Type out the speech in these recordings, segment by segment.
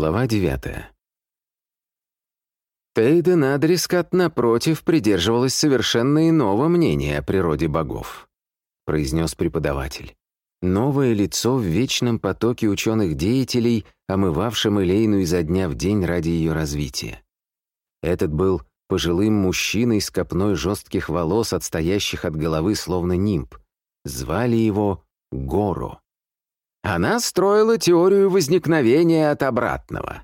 Глава девятая. Тейден Адрискат, напротив, придерживалась совершенно иного мнения о природе богов, произнес преподаватель. Новое лицо в вечном потоке ученых деятелей, омывавшем Элейну изо дня в день ради ее развития. Этот был пожилым мужчиной с копной жестких волос, отстоящих от головы словно нимб. Звали его Горо. Она строила теорию возникновения от обратного.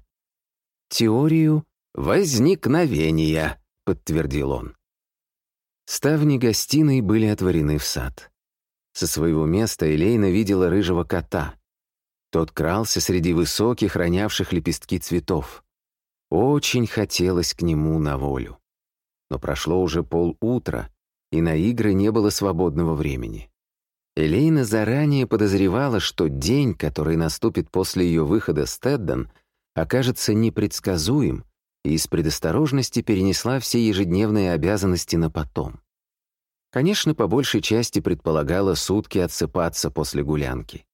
«Теорию возникновения», — подтвердил он. Ставни гостиной были отворены в сад. Со своего места Элейна видела рыжего кота. Тот крался среди высоких, ронявших лепестки цветов. Очень хотелось к нему на волю. Но прошло уже полутра, и на игры не было свободного времени. Элейна заранее подозревала, что день, который наступит после ее выхода с Тедден, окажется непредсказуем, и из предосторожности перенесла все ежедневные обязанности на потом. Конечно, по большей части предполагала сутки отсыпаться после гулянки.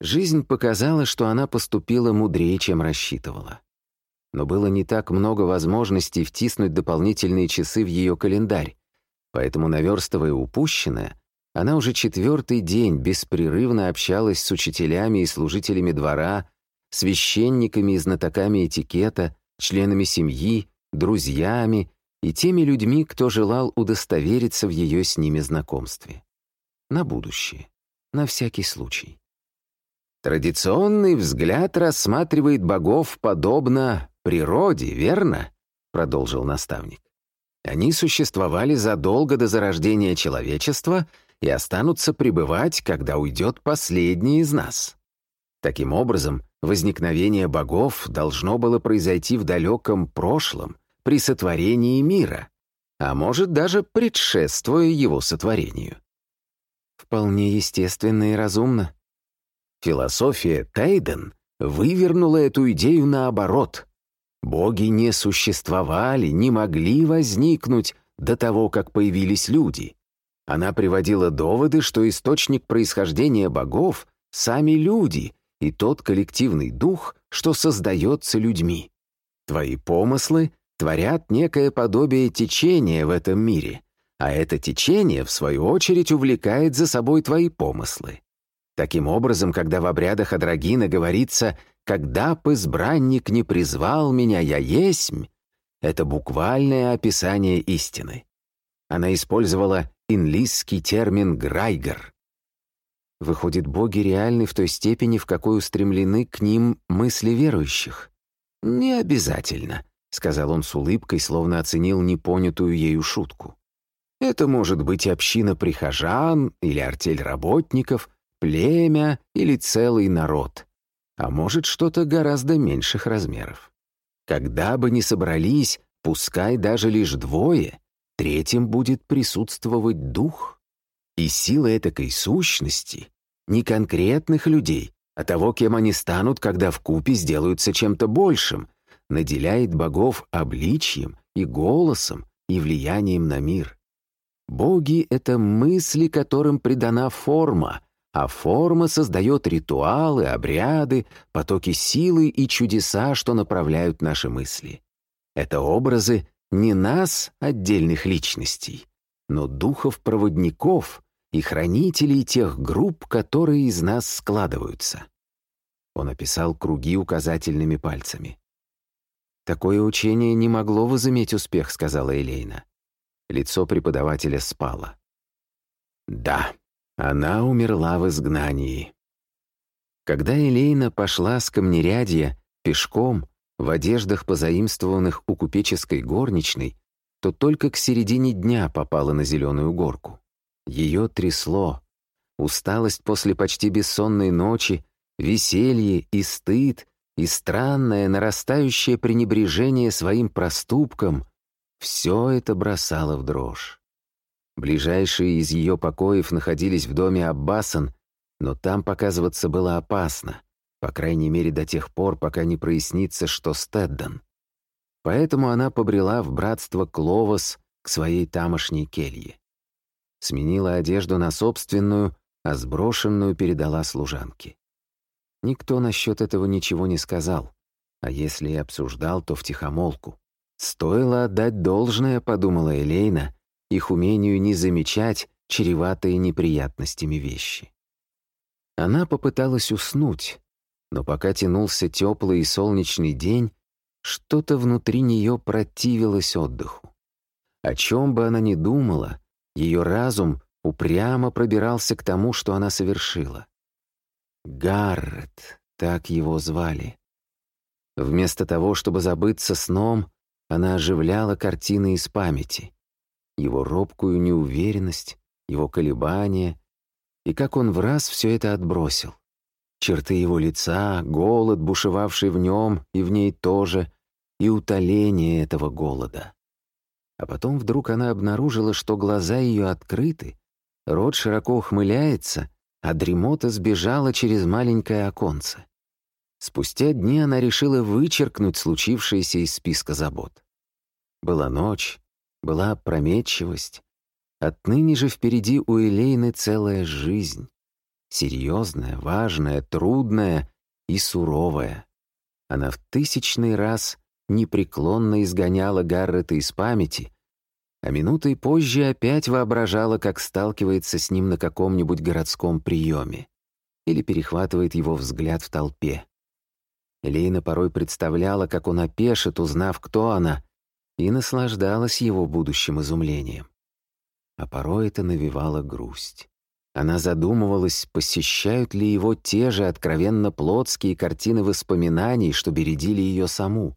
Жизнь показала, что она поступила мудрее, чем рассчитывала. Но было не так много возможностей втиснуть дополнительные часы в ее календарь, поэтому, наверстывая упущенное, она уже четвертый день беспрерывно общалась с учителями и служителями двора, священниками и знатоками этикета, членами семьи, друзьями и теми людьми, кто желал удостовериться в ее с ними знакомстве. На будущее, на всякий случай. «Традиционный взгляд рассматривает богов подобно природе, верно?» — продолжил наставник. «Они существовали задолго до зарождения человечества — и останутся пребывать, когда уйдет последний из нас. Таким образом, возникновение богов должно было произойти в далеком прошлом, при сотворении мира, а может даже предшествуя его сотворению. Вполне естественно и разумно. Философия Тейден вывернула эту идею наоборот. Боги не существовали, не могли возникнуть до того, как появились люди. Она приводила доводы, что источник происхождения богов — сами люди и тот коллективный дух, что создается людьми. Твои помыслы творят некое подобие течения в этом мире, а это течение, в свою очередь, увлекает за собой твои помыслы. Таким образом, когда в обрядах Адрагина говорится «когда б избранник не призвал меня, я есмь», это буквальное описание истины. Она использовала инлисский термин «грайгер». Выходит, боги реальны в той степени, в какой устремлены к ним мысли верующих. «Не обязательно», — сказал он с улыбкой, словно оценил непонятую ею шутку. «Это может быть община прихожан или артель работников, племя или целый народ, а может что-то гораздо меньших размеров. Когда бы ни собрались, пускай даже лишь двое, Третьим будет присутствовать дух. И сила этакой сущности не конкретных людей, а того, кем они станут, когда вкупе сделаются чем-то большим, наделяет богов обличьем и голосом и влиянием на мир. Боги — это мысли, которым придана форма, а форма создает ритуалы, обряды, потоки силы и чудеса, что направляют наши мысли. Это образы, не нас, отдельных личностей, но духов-проводников и хранителей тех групп, которые из нас складываются. Он описал круги указательными пальцами. «Такое учение не могло возыметь успех», — сказала Элейна. Лицо преподавателя спало. «Да, она умерла в изгнании». Когда Элейна пошла с камнерядья пешком, в одеждах, позаимствованных у купеческой горничной, то только к середине дня попала на зеленую горку. Ее трясло. Усталость после почти бессонной ночи, веселье и стыд, и странное нарастающее пренебрежение своим проступком — все это бросало в дрожь. Ближайшие из ее покоев находились в доме Аббасан, но там показываться было опасно. По крайней мере, до тех пор, пока не прояснится, что Стэддон. Поэтому она побрела в братство Кловос к своей тамошней келье. Сменила одежду на собственную, а сброшенную передала служанке. Никто насчет этого ничего не сказал. А если и обсуждал, то втихомолку. Стоило отдать должное, подумала Элейна, их умению не замечать чреватые неприятностями вещи. Она попыталась уснуть, но пока тянулся теплый и солнечный день, что-то внутри нее противилось отдыху. О чем бы она ни думала, ее разум упрямо пробирался к тому, что она совершила. Гаррет, так его звали. Вместо того, чтобы забыться сном, она оживляла картины из памяти. Его робкую неуверенность, его колебания, и как он в раз все это отбросил. Черты его лица, голод, бушевавший в нем и в ней тоже, и утоление этого голода. А потом вдруг она обнаружила, что глаза ее открыты, рот широко ухмыляется, а дремота сбежала через маленькое оконце. Спустя дни она решила вычеркнуть случившееся из списка забот. Была ночь, была опрометчивость. Отныне же впереди у Элейны целая жизнь. Серьезная, важная, трудная и суровая. Она в тысячный раз непреклонно изгоняла Гаррета из памяти, а минутой позже опять воображала, как сталкивается с ним на каком-нибудь городском приеме или перехватывает его взгляд в толпе. Элейна порой представляла, как он опешит, узнав, кто она, и наслаждалась его будущим изумлением. А порой это навевало грусть. Она задумывалась, посещают ли его те же откровенно плотские картины воспоминаний, что бередили ее саму.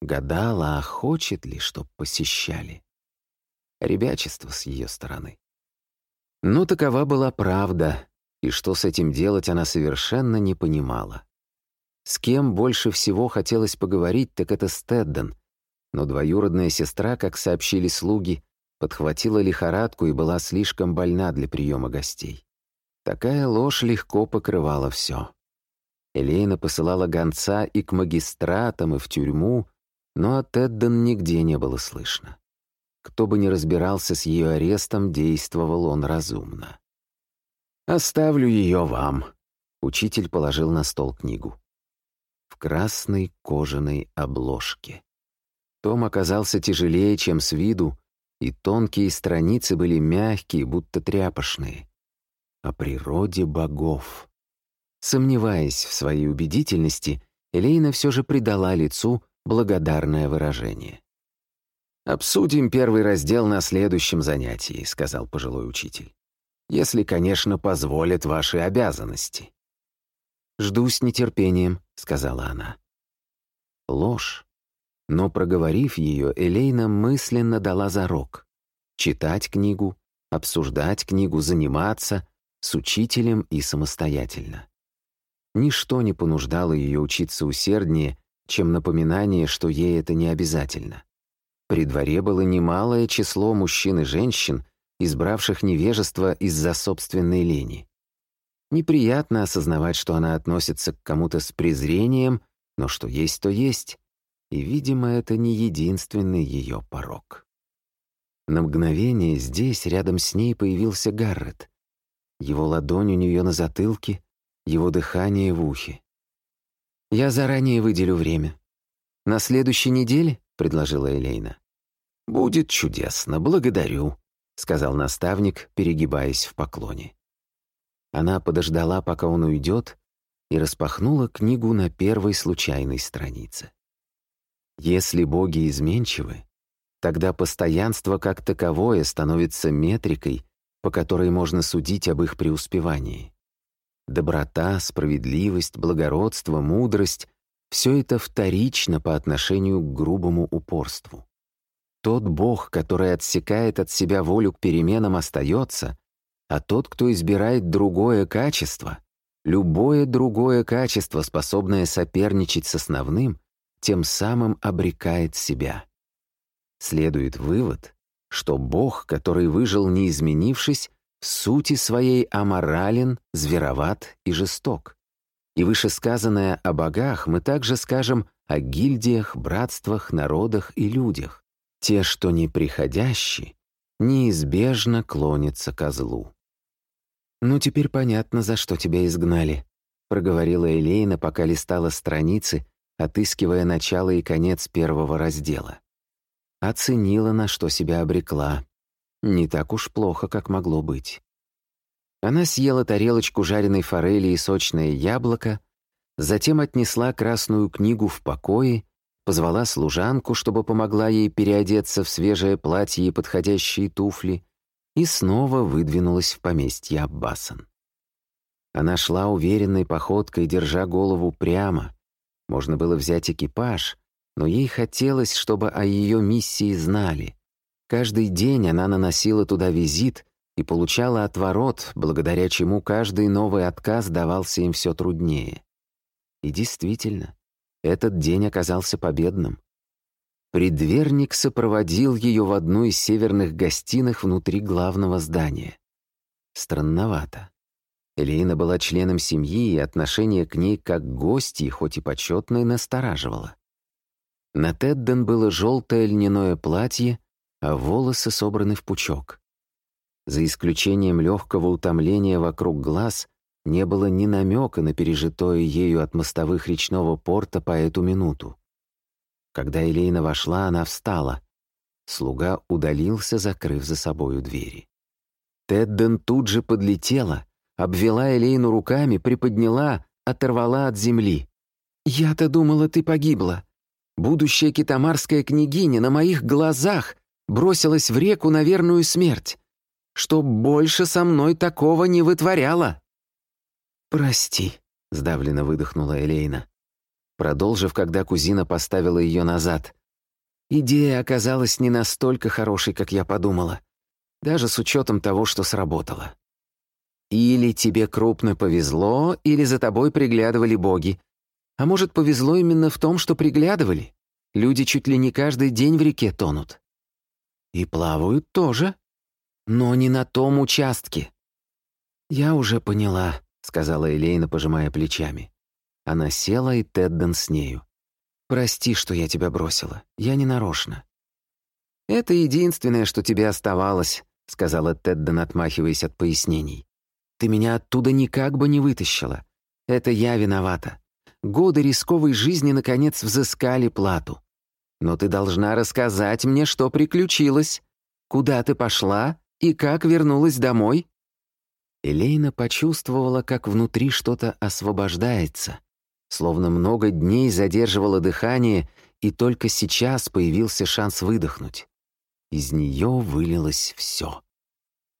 Гадала, а хочет ли, чтоб посещали. Ребячество с ее стороны. Но такова была правда, и что с этим делать она совершенно не понимала. С кем больше всего хотелось поговорить, так это Стедден, но двоюродная сестра, как сообщили слуги, подхватила лихорадку и была слишком больна для приема гостей. Такая ложь легко покрывала все. Элейна посылала гонца и к магистратам, и в тюрьму, но от Эдден нигде не было слышно. Кто бы ни разбирался с ее арестом, действовал он разумно. «Оставлю ее вам», — учитель положил на стол книгу. В красной кожаной обложке. Том оказался тяжелее, чем с виду, и тонкие страницы были мягкие, будто тряпочные. О природе богов. Сомневаясь в своей убедительности, Элейна все же придала лицу благодарное выражение. «Обсудим первый раздел на следующем занятии», — сказал пожилой учитель. «Если, конечно, позволят ваши обязанности». «Жду с нетерпением», — сказала она. Ложь. Но, проговорив ее, Элейна мысленно дала зарок. Читать книгу, обсуждать книгу, заниматься с учителем и самостоятельно. Ничто не понуждало ее учиться усерднее, чем напоминание, что ей это не обязательно. При дворе было немалое число мужчин и женщин, избравших невежество из-за собственной лени. Неприятно осознавать, что она относится к кому-то с презрением, но что есть, то есть, и, видимо, это не единственный ее порог. На мгновение здесь, рядом с ней, появился Гаррет. Его ладонь у нее на затылке, его дыхание в ухе. «Я заранее выделю время. На следующей неделе?» — предложила Элейна. «Будет чудесно, благодарю», — сказал наставник, перегибаясь в поклоне. Она подождала, пока он уйдет, и распахнула книгу на первой случайной странице. Если боги изменчивы, тогда постоянство как таковое становится метрикой, по которой можно судить об их преуспевании. Доброта, справедливость, благородство, мудрость — все это вторично по отношению к грубому упорству. Тот Бог, который отсекает от себя волю к переменам, остается, а тот, кто избирает другое качество, любое другое качество, способное соперничать с основным, тем самым обрекает себя. Следует вывод, что Бог, который выжил не изменившись, в сути своей аморален, звероват и жесток. И вышесказанное о богах мы также скажем о гильдиях, братствах, народах и людях. Те, что неприходящие, неизбежно клонятся ко злу. «Ну, теперь понятно, за что тебя изгнали», — проговорила Элейна, пока листала страницы, отыскивая начало и конец первого раздела. Оценила, на что себя обрекла. Не так уж плохо, как могло быть. Она съела тарелочку жареной форели и сочное яблоко, затем отнесла красную книгу в покое, позвала служанку, чтобы помогла ей переодеться в свежее платье и подходящие туфли, и снова выдвинулась в поместье Аббасан. Она шла уверенной походкой, держа голову прямо. Можно было взять экипаж, но ей хотелось, чтобы о ее миссии знали. Каждый день она наносила туда визит и получала отворот, благодаря чему каждый новый отказ давался им все труднее. И действительно, этот день оказался победным. Предверник сопроводил ее в одну из северных гостиных внутри главного здания. Странновато. Элейна была членом семьи, и отношение к ней как гости, хоть и почетное, настораживало. На Тедден было желтое льняное платье, а волосы собраны в пучок. За исключением легкого утомления вокруг глаз, не было ни намека на пережитое ею от мостовых речного порта по эту минуту. Когда Элейна вошла, она встала. Слуга удалился, закрыв за собою двери. Тедден тут же подлетела, обвела Элейну руками, приподняла, оторвала от земли. «Я-то думала, ты погибла. Будущая китамарская княгиня на моих глазах бросилась в реку на верную смерть. Чтоб больше со мной такого не вытворяла». «Прости», — сдавленно выдохнула Элейна. Продолжив, когда кузина поставила ее назад. «Идея оказалась не настолько хорошей, как я подумала, даже с учетом того, что сработало. Или тебе крупно повезло, или за тобой приглядывали боги. А может, повезло именно в том, что приглядывали? Люди чуть ли не каждый день в реке тонут. И плавают тоже, но не на том участке. Я уже поняла. — сказала Элейна, пожимая плечами. Она села, и Тедден с нею. «Прости, что я тебя бросила. Я не нарочно». «Это единственное, что тебе оставалось», — сказала Тедден, отмахиваясь от пояснений. «Ты меня оттуда никак бы не вытащила. Это я виновата. Годы рисковой жизни, наконец, взыскали плату. Но ты должна рассказать мне, что приключилось. Куда ты пошла и как вернулась домой?» Элейна почувствовала, как внутри что-то освобождается, словно много дней задерживала дыхание, и только сейчас появился шанс выдохнуть. Из нее вылилось все.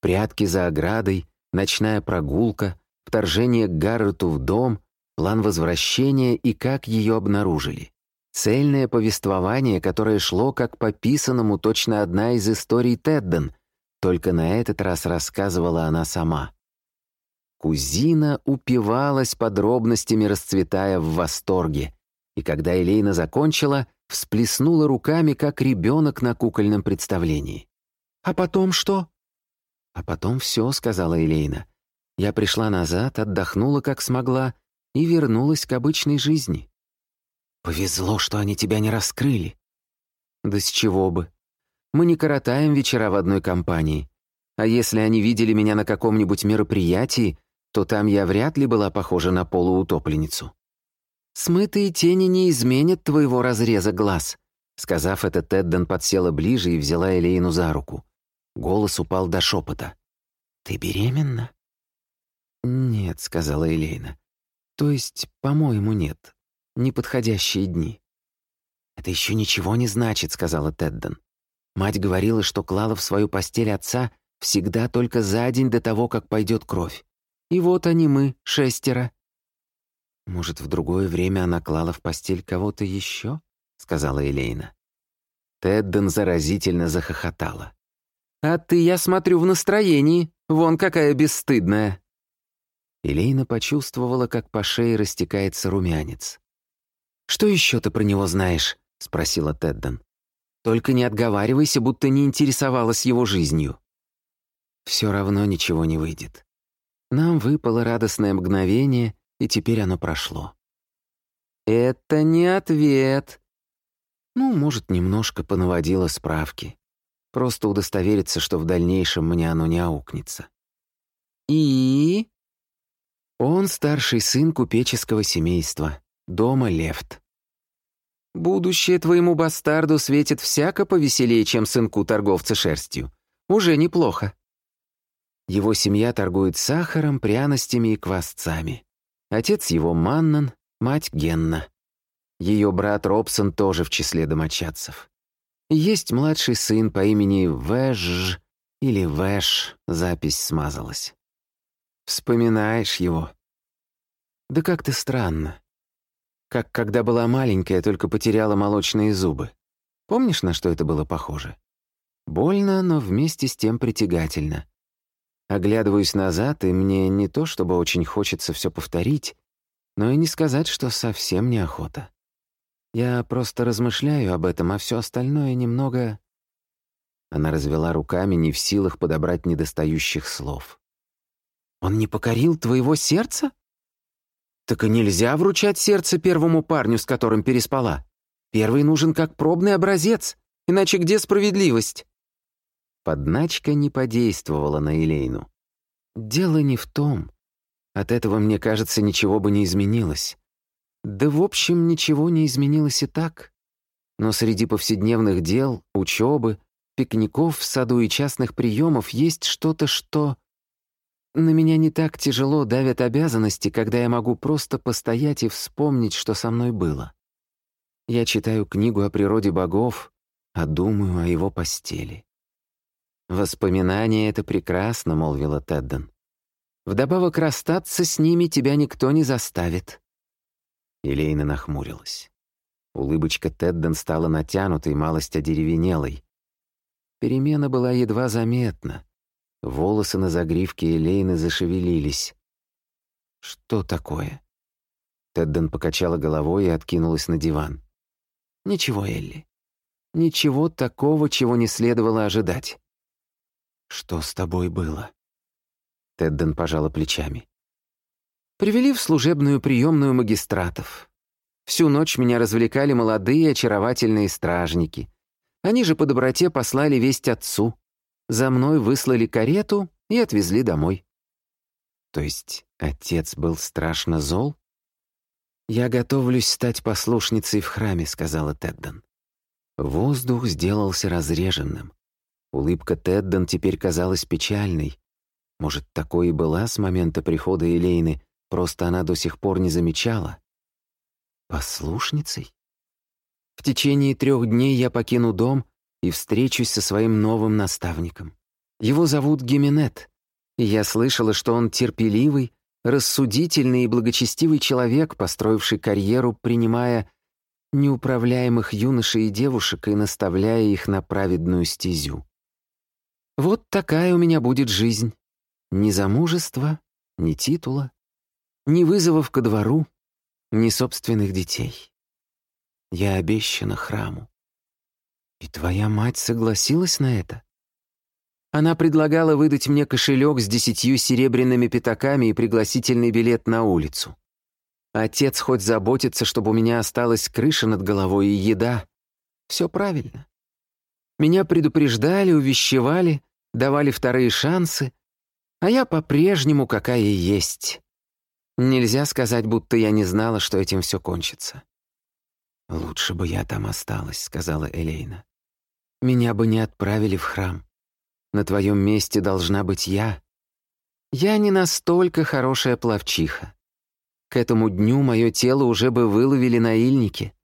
Прятки за оградой, ночная прогулка, вторжение к Гаррету в дом, план возвращения и как ее обнаружили. Цельное повествование, которое шло как по писанному точно одна из историй Тедден, только на этот раз рассказывала она сама. Кузина упивалась подробностями, расцветая в восторге. И когда Элейна закончила, всплеснула руками, как ребенок на кукольном представлении. «А потом что?» «А потом все», — сказала Элейна. «Я пришла назад, отдохнула, как смогла, и вернулась к обычной жизни». «Повезло, что они тебя не раскрыли». «Да с чего бы? Мы не коротаем вечера в одной компании. А если они видели меня на каком-нибудь мероприятии, то там я вряд ли была похожа на полуутопленницу. «Смытые тени не изменят твоего разреза глаз», Сказав это, Тедден подсела ближе и взяла Элейну за руку. Голос упал до шепота. «Ты беременна?» «Нет», — сказала Элейна. «То есть, по-моему, нет. Неподходящие дни». «Это еще ничего не значит», — сказала Тедден. Мать говорила, что клала в свою постель отца всегда только за день до того, как пойдет кровь. И вот они мы, шестеро». «Может, в другое время она клала в постель кого-то еще?» — сказала Элейна. Тедден заразительно захохотала. «А ты, я смотрю, в настроении. Вон какая бесстыдная». Элейна почувствовала, как по шее растекается румянец. «Что еще ты про него знаешь?» — спросила Тедден. «Только не отговаривайся, будто не интересовалась его жизнью». «Все равно ничего не выйдет. Нам выпало радостное мгновение, и теперь оно прошло. «Это не ответ». Ну, может, немножко понаводила справки. Просто удостовериться, что в дальнейшем мне оно не аукнется. «И?» Он старший сын купеческого семейства, дома Лефт. Будущее твоему бастарду светит всяко повеселее, чем сынку торговца шерстью. Уже неплохо. Его семья торгует сахаром, пряностями и квасцами. Отец его Маннан, мать Генна. Ее брат Робсон тоже в числе домочадцев. Есть младший сын по имени Вэжж или Вэш, запись смазалась. Вспоминаешь его. Да как-то странно. Как когда была маленькая, только потеряла молочные зубы. Помнишь, на что это было похоже? Больно, но вместе с тем притягательно. Оглядываюсь назад, и мне не то чтобы очень хочется все повторить, но и не сказать, что совсем неохота. Я просто размышляю об этом, а все остальное немного... Она развела руками, не в силах подобрать недостающих слов. «Он не покорил твоего сердца?» «Так и нельзя вручать сердце первому парню, с которым переспала. Первый нужен как пробный образец, иначе где справедливость?» Подначка не подействовала на Элейну. «Дело не в том. От этого, мне кажется, ничего бы не изменилось. Да, в общем, ничего не изменилось и так. Но среди повседневных дел, учебы, пикников в саду и частных приемов есть что-то, что... На меня не так тяжело давят обязанности, когда я могу просто постоять и вспомнить, что со мной было. Я читаю книгу о природе богов, а думаю о его постели. «Воспоминания — это прекрасно», — молвила Тедден. «Вдобавок расстаться с ними тебя никто не заставит». Елейна нахмурилась. Улыбочка Тедден стала натянутой, малость одеревенелой. Перемена была едва заметна. Волосы на загривке Элейны зашевелились. «Что такое?» Тедден покачала головой и откинулась на диван. «Ничего, Элли. Ничего такого, чего не следовало ожидать. «Что с тобой было?» Тедден пожала плечами. «Привели в служебную приемную магистратов. Всю ночь меня развлекали молодые очаровательные стражники. Они же по доброте послали весть отцу. За мной выслали карету и отвезли домой». «То есть отец был страшно зол?» «Я готовлюсь стать послушницей в храме», — сказала Тедден. Воздух сделался разреженным. Улыбка Тедден теперь казалась печальной. Может, такой и была с момента прихода Элейны, просто она до сих пор не замечала. Послушницей? В течение трех дней я покину дом и встречусь со своим новым наставником. Его зовут Гименет, и я слышала, что он терпеливый, рассудительный и благочестивый человек, построивший карьеру, принимая неуправляемых юношей и девушек и наставляя их на праведную стезю. Вот такая у меня будет жизнь. Ни замужества, ни титула, ни вызовов ко двору, ни собственных детей. Я обещана храму. И твоя мать согласилась на это? Она предлагала выдать мне кошелек с десятью серебряными пятаками и пригласительный билет на улицу. Отец хоть заботится, чтобы у меня осталась крыша над головой и еда. Все правильно. Меня предупреждали, увещевали, давали вторые шансы, а я по-прежнему какая есть. Нельзя сказать, будто я не знала, что этим все кончится. «Лучше бы я там осталась», — сказала Элейна. «Меня бы не отправили в храм. На твоем месте должна быть я. Я не настолько хорошая плавчиха. К этому дню мое тело уже бы выловили на ильнике.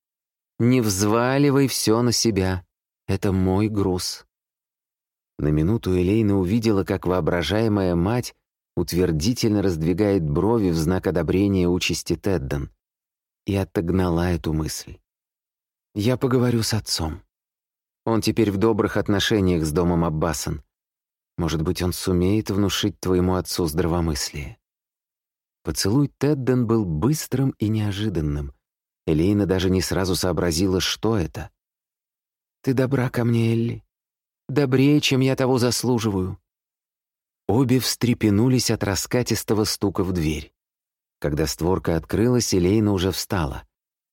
Не взваливай все на себя. Это мой груз. На минуту Элейна увидела, как воображаемая мать утвердительно раздвигает брови в знак одобрения участи Тедден, и отогнала эту мысль. «Я поговорю с отцом. Он теперь в добрых отношениях с домом Аббасан. Может быть, он сумеет внушить твоему отцу здравомыслие». Поцелуй Тедден был быстрым и неожиданным. Элейна даже не сразу сообразила, что это — ты добра ко мне, Элли. Добрее, чем я того заслуживаю». Обе встрепенулись от раскатистого стука в дверь. Когда створка открылась, Элейна уже встала.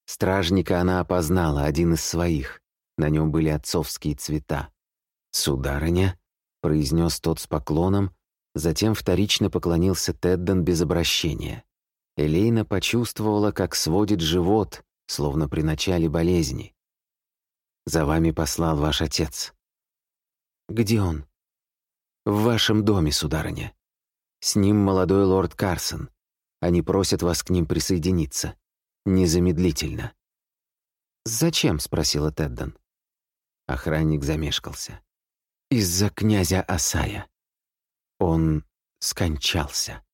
Стражника она опознала, один из своих. На нем были отцовские цвета. «Сударыня», — произнес тот с поклоном, затем вторично поклонился Тедден без обращения. Элейна почувствовала, как сводит живот, словно при начале болезни. За вами послал ваш отец. Где он? В вашем доме, сударыня. С ним молодой лорд Карсон. Они просят вас к ним присоединиться. Незамедлительно. «Зачем?» — спросила Теддон. Охранник замешкался. «Из-за князя Асая. Он скончался».